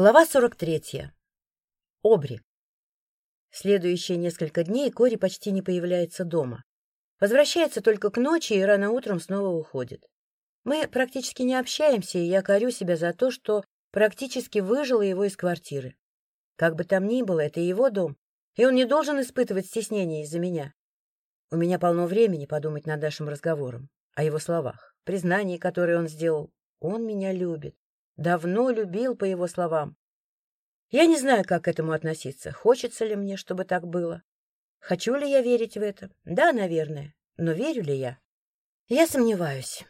Глава 43. Обри. Следующие несколько дней Кори почти не появляется дома. Возвращается только к ночи и рано утром снова уходит. Мы практически не общаемся, и я корю себя за то, что практически выжила его из квартиры. Как бы там ни было, это его дом, и он не должен испытывать стеснения из-за меня. У меня полно времени подумать над нашим разговором, о его словах, признании, которое он сделал. Он меня любит. Давно любил, по его словам. Я не знаю, как к этому относиться. Хочется ли мне, чтобы так было? Хочу ли я верить в это? Да, наверное. Но верю ли я? Я сомневаюсь.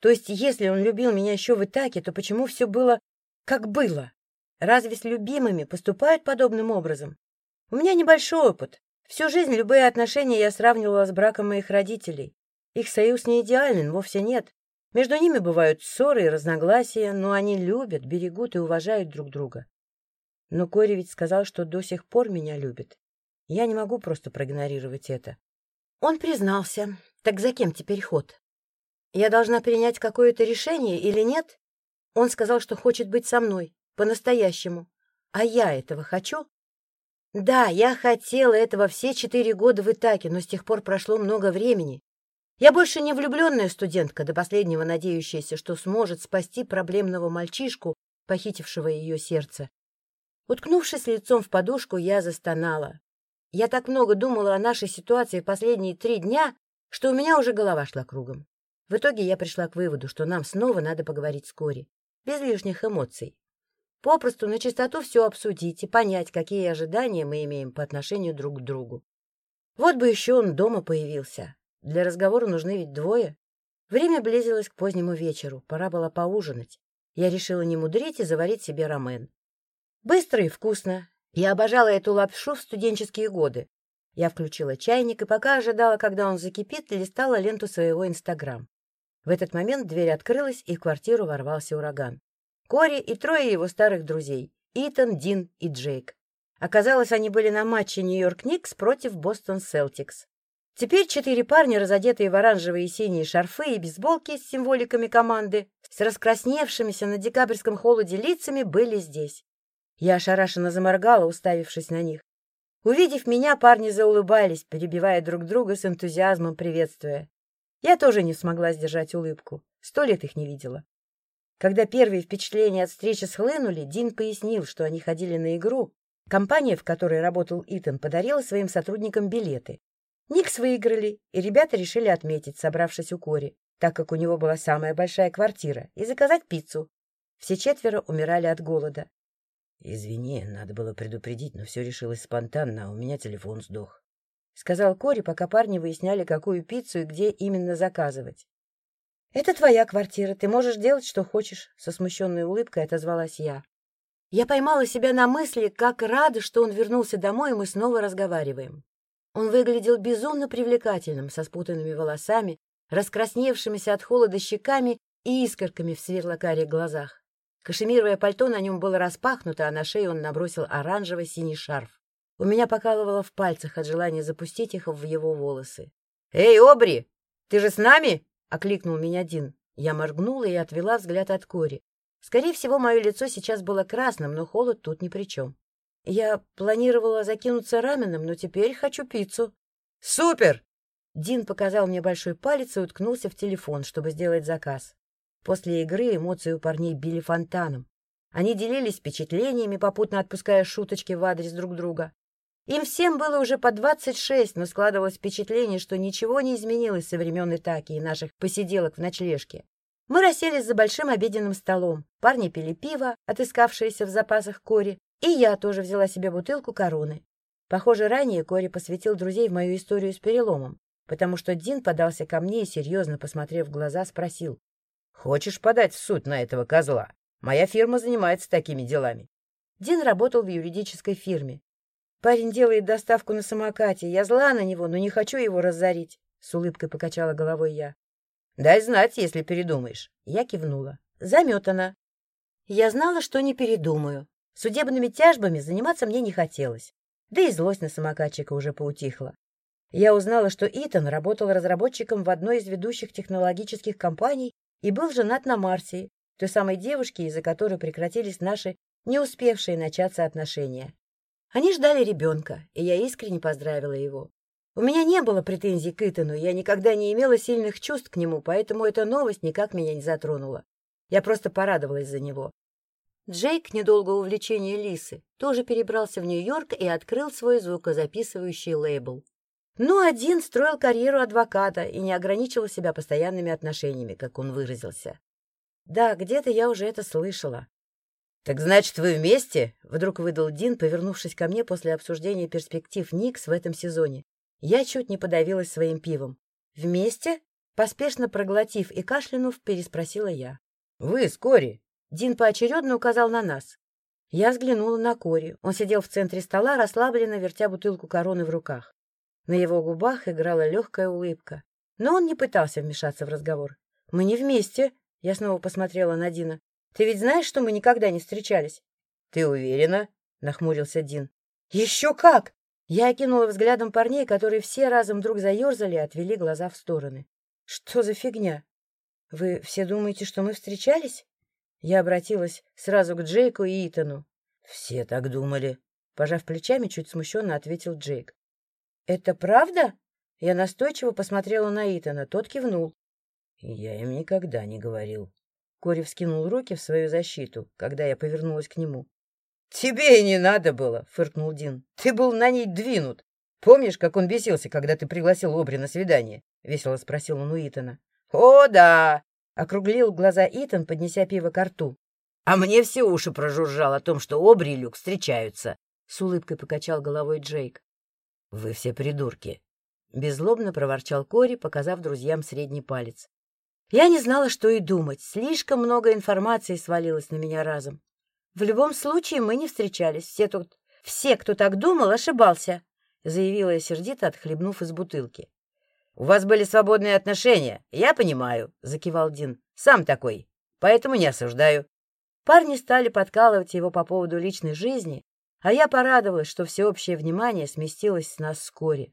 То есть, если он любил меня еще в Итаке, то почему все было как было? Разве с любимыми поступают подобным образом? У меня небольшой опыт. Всю жизнь любые отношения я сравнивала с браком моих родителей. Их союз не идеален, вовсе нет. Между ними бывают ссоры и разногласия, но они любят, берегут и уважают друг друга. Но Кори ведь сказал, что до сих пор меня любит. Я не могу просто проигнорировать это. Он признался. Так за кем теперь ход? Я должна принять какое-то решение или нет? Он сказал, что хочет быть со мной, по-настоящему. А я этого хочу? Да, я хотела этого все четыре года в Итаке, но с тех пор прошло много времени. Я больше не влюбленная студентка, до последнего надеющаяся, что сможет спасти проблемного мальчишку, похитившего ее сердце. Уткнувшись лицом в подушку, я застонала. Я так много думала о нашей ситуации последние три дня, что у меня уже голова шла кругом. В итоге я пришла к выводу, что нам снова надо поговорить с Кори, без лишних эмоций. Попросту на чистоту все обсудить и понять, какие ожидания мы имеем по отношению друг к другу. Вот бы еще он дома появился. Для разговора нужны ведь двое. Время близилось к позднему вечеру, пора было поужинать. Я решила не мудрить и заварить себе рамен. Быстро и вкусно. Я обожала эту лапшу в студенческие годы. Я включила чайник и пока ожидала, когда он закипит, листала ленту своего Инстаграм. В этот момент дверь открылась, и в квартиру ворвался ураган. Кори и трое его старых друзей — Итан, Дин и Джейк. Оказалось, они были на матче Нью-Йорк Никс против Бостон Селтикс. Теперь четыре парня, разодетые в оранжевые и синие шарфы и бейсболки с символиками команды, с раскрасневшимися на декабрьском холоде лицами, были здесь. Я ошарашенно заморгала, уставившись на них. Увидев меня, парни заулыбались, перебивая друг друга с энтузиазмом приветствуя. Я тоже не смогла сдержать улыбку. Сто лет их не видела. Когда первые впечатления от встречи схлынули, Дин пояснил, что они ходили на игру. Компания, в которой работал Итан, подарила своим сотрудникам билеты. Никс выиграли, и ребята решили отметить, собравшись у Кори, так как у него была самая большая квартира, и заказать пиццу. Все четверо умирали от голода. — Извини, надо было предупредить, но все решилось спонтанно, а у меня телефон сдох. — сказал Кори, пока парни выясняли, какую пиццу и где именно заказывать. — Это твоя квартира, ты можешь делать, что хочешь, — со смущенной улыбкой отозвалась я. Я поймала себя на мысли, как рада, что он вернулся домой, и мы снова разговариваем. Он выглядел безумно привлекательным, со спутанными волосами, раскрасневшимися от холода щеками и искорками в светло-карих глазах. Кашемировое пальто на нем было распахнуто, а на шею он набросил оранжевый синий шарф. У меня покалывало в пальцах от желания запустить их в его волосы. — Эй, Обри, ты же с нами? — окликнул меня Дин. Я моргнула и отвела взгляд от Кори. Скорее всего, мое лицо сейчас было красным, но холод тут ни при чем. Я планировала закинуться раменом, но теперь хочу пиццу. Супер! Дин показал мне большой палец и уткнулся в телефон, чтобы сделать заказ. После игры эмоции у парней били фонтаном. Они делились впечатлениями, попутно отпуская шуточки в адрес друг друга. Им всем было уже по двадцать шесть, но складывалось впечатление, что ничего не изменилось со времен Итаки и наших посиделок в ночлежке. Мы расселись за большим обеденным столом. Парни пили пиво, отыскавшееся в запасах кори, и я тоже взяла себе бутылку короны. Похоже, ранее Кори посвятил друзей в мою историю с переломом, потому что Дин подался ко мне и, серьезно посмотрев в глаза, спросил. — Хочешь подать в суд на этого козла? Моя фирма занимается такими делами. Дин работал в юридической фирме. Парень делает доставку на самокате. Я зла на него, но не хочу его разорить. С улыбкой покачала головой я. — Дай знать, если передумаешь. Я кивнула. Заметана. Я знала, что не передумаю. Судебными тяжбами заниматься мне не хотелось, да и злость на самокатчика уже поутихла. Я узнала, что Итан работал разработчиком в одной из ведущих технологических компаний и был женат на Марсии, той самой девушке, из-за которой прекратились наши не успевшие начаться отношения. Они ждали ребенка, и я искренне поздравила его. У меня не было претензий к Итану, я никогда не имела сильных чувств к нему, поэтому эта новость никак меня не затронула. Я просто порадовалась за него. Джейк, недолго увлечение Лисы, тоже перебрался в Нью-Йорк и открыл свой звукозаписывающий лейбл. Но один строил карьеру адвоката и не ограничивал себя постоянными отношениями, как он выразился. Да, где-то я уже это слышала. — Так значит, вы вместе? — вдруг выдал Дин, повернувшись ко мне после обсуждения перспектив Никс в этом сезоне. Я чуть не подавилась своим пивом. «Вместе?» Поспешно проглотив и кашлянув, переспросила я. «Вы с Кори!» Дин поочередно указал на нас. Я взглянула на Кори. Он сидел в центре стола, расслабленно вертя бутылку короны в руках. На его губах играла легкая улыбка. Но он не пытался вмешаться в разговор. «Мы не вместе!» Я снова посмотрела на Дина. «Ты ведь знаешь, что мы никогда не встречались?» «Ты уверена?» — нахмурился Дин. «Еще как!» Я окинула взглядом парней, которые все разом вдруг заерзали и отвели глаза в стороны. «Что за фигня? Вы все думаете, что мы встречались?» Я обратилась сразу к Джейку и Итану. «Все так думали», — пожав плечами, чуть смущенно ответил Джейк. «Это правда?» Я настойчиво посмотрела на Итана, тот кивнул. «Я им никогда не говорил». Кори вскинул руки в свою защиту, когда я повернулась к нему. «Тебе и не надо было», — фыркнул Дин. «Ты был на ней двинут. Помнишь, как он бесился, когда ты пригласил Обри на свидание?» — весело спросил он у Итана. «О, да!» — округлил глаза Итан, поднеся пиво к рту. «А мне все уши прожужжал о том, что Обри и Люк встречаются», — с улыбкой покачал головой Джейк. «Вы все придурки», — беззлобно проворчал Кори, показав друзьям средний палец. Я не знала, что и думать. Слишком много информации свалилось на меня разом. В любом случае мы не встречались. Все тут... Все, кто так думал, ошибался, — заявила я сердито, отхлебнув из бутылки. — У вас были свободные отношения, я понимаю, — закивал Дин. — Сам такой, поэтому не осуждаю. Парни стали подкалывать его по поводу личной жизни, а я порадовалась, что всеобщее внимание сместилось с нас вскоре.